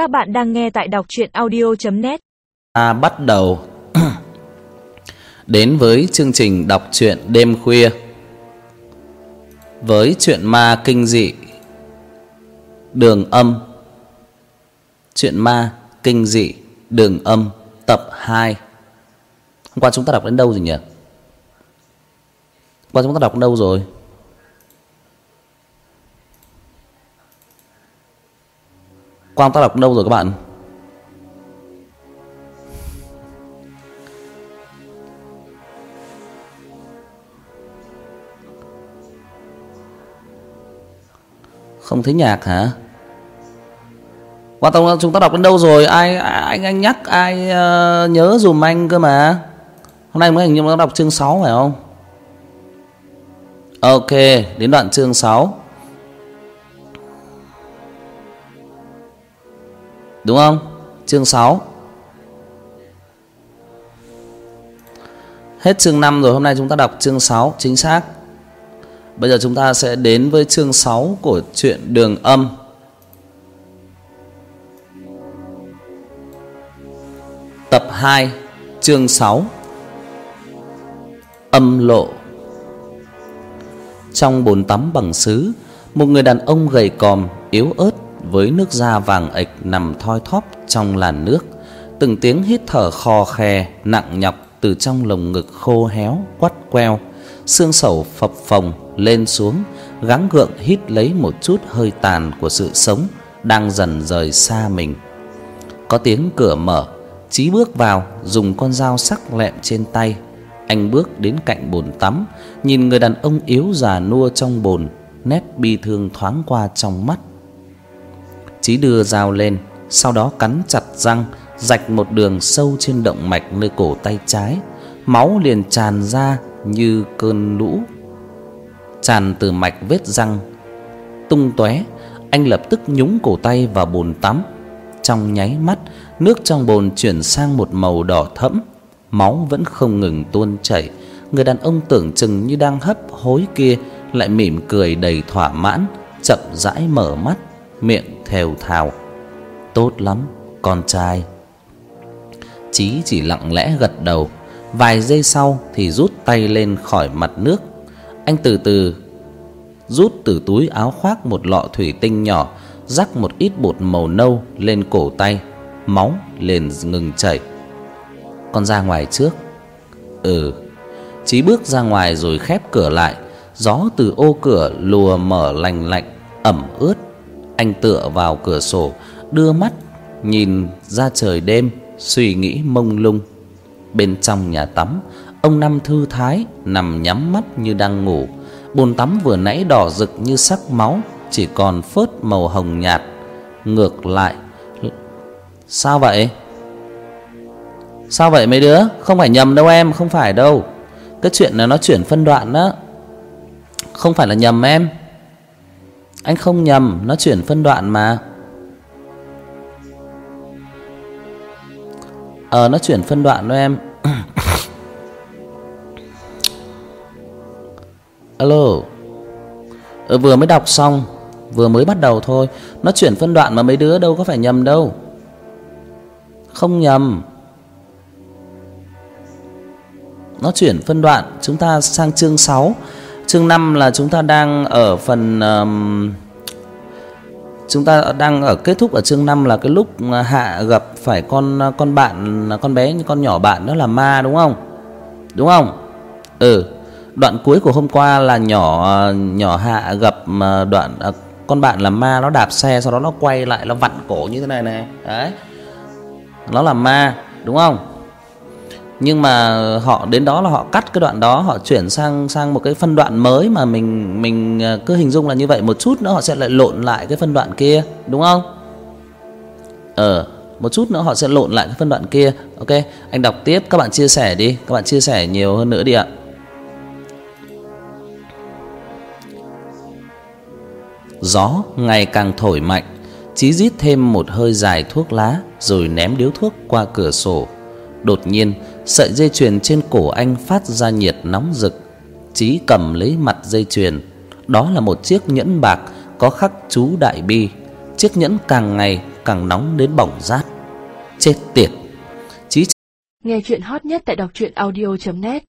Các bạn đang nghe tại đọc chuyện audio.net Ta bắt đầu đến với chương trình đọc truyện đêm khuya với chuyện ma kinh dị, Đường âm Chuyện ma kinh dị, Đường âm, tập 2 Hôm qua chúng ta đọc đến đâu rồi nhỉ? Hôm qua chúng ta đọc đến đâu rồi? Quang Tác đọc đến đâu rồi các bạn? Không thấy nhạc hả? Quan tông chúng ta đọc đến đâu rồi? Ai anh anh nhắc ai uh, nhớ dùm anh cơ mà. Hôm nay mới hình như nó đọc chương 6 phải không? Ok, đến đoạn chương 6. Đúng không? Chương 6. Hết chương 5 rồi, hôm nay chúng ta đọc chương 6 chính xác. Bây giờ chúng ta sẽ đến với chương 6 của truyện Đường Âm. Tập 2, chương 6. Âm lộ. Trong bồn tắm bằng sứ, một người đàn ông gầy còm, yếu ớt với nước da vàng ệch nằm thoi thóp trong làn nước, từng tiếng hít thở khò khè nặng nhọc từ trong lồng ngực khô héo quắt queo, xương sẩu phập phồng lên xuống, gắng gượng hít lấy một chút hơi tàn của sự sống đang dần rời xa mình. Có tiếng cửa mở, Chí bước vào, dùng con dao sắc lẹm trên tay. Anh bước đến cạnh bồn tắm, nhìn người đàn ông yếu già nua trong bồn, nét bi thương thoáng qua trong mắt. Chí đưa dao lên, sau đó cắn chặt răng, rạch một đường sâu trên động mạch nơi cổ tay trái, máu liền tràn ra như cơn lũ tràn từ mạch vết răng tung tóe, anh lập tức nhúng cổ tay vào bồn tắm. Trong nháy mắt, nước trong bồn chuyển sang một màu đỏ thẫm, máu vẫn không ngừng tuôn chảy. Người đàn ông tưởng chừng như đang hấp hối kia lại mỉm cười đầy thỏa mãn, chậm rãi mở mắt, miệng thều thào. Tốt lắm, con trai. Chí chỉ lặng lẽ gật đầu, vài giây sau thì rút tay lên khỏi mặt nước. Anh từ từ rút từ túi áo khoác một lọ thủy tinh nhỏ, rắc một ít bột màu nâu lên cổ tay, máu liền ngừng chảy. Con ra ngoài trước. Ừ. Chí bước ra ngoài rồi khép cửa lại, gió từ ô cửa lùa mở lành lạnh, ẩm ướt. Anh tựa vào cửa sổ, đưa mắt nhìn ra trời đêm, suy nghĩ mông lung. Bên trong nhà tắm, ông Năm thư thái nằm nhắm mắt như đang ngủ Bồn tắm vừa nãy đỏ rực như sắc máu, chỉ còn phớt màu hồng nhạt. Ngược lại. Sao vậy? Sao vậy mấy đứa? Không phải nhầm đâu em, không phải đâu. Cái chuyện này nó chuyển phân đoạn đó. Không phải là nhầm em. Anh không nhầm, nó chuyển phân đoạn mà. Ờ nó chuyển phân đoạn đó em. Alo. Ờ Vừa mới đọc xong Vừa mới bắt đầu thôi. Nó chuyển phân đoạn mà mấy đứa đâu có phải nhầm đâu. Không nhầm. Nó chuyển phân đoạn Chúng ta sang chương 6 Chương 5 là chúng ta đang ở phần um, Chúng ta đang ở kết thúc ở chương 5 là cái lúc Hạ gặp phải con con bạn con bé con nhỏ bạn đó là ma đúng không? Đúng không? Ừ đoạn cuối của hôm qua là nhỏ nhỏ hạ gặp ờ, đoạn à, con bạn là ma nó đạp xe sau đó nó quay lại nó vặn cổ như thế này này đấy nó là ma đúng không nhưng mà họ đến đó là họ cắt cái đoạn đó họ chuyển sang sang một cái phân đoạn mới mà mình mình ờ, cứ hình dung là như vậy. Một chút nữa họ sẽ lại lộn lại cái phân đoạn kia đúng không? Ờ một chút nữa họ sẽ lộn lại cái phân đoạn kia. Ok anh đọc tiếp các bạn chia sẻ đi. Các bạn chia sẻ nhiều hơn nữa đi ạ. Gió ngày càng thổi mạnh, Chí rít thêm một hơi dài thuốc lá rồi ném điếu thuốc qua cửa sổ. Đột nhiên, sợi dây chuyền trên cổ anh phát ra nhiệt nóng rực. Chí cầm lấy mặt dây chuyền, đó là một chiếc nhẫn bạc có khắc chú đại bi. Chiếc nhẫn càng ngày càng nóng đến bỏng rát. Chết tiệt. Chí Nghe chuyện hot nhất tại đọc truyện audio net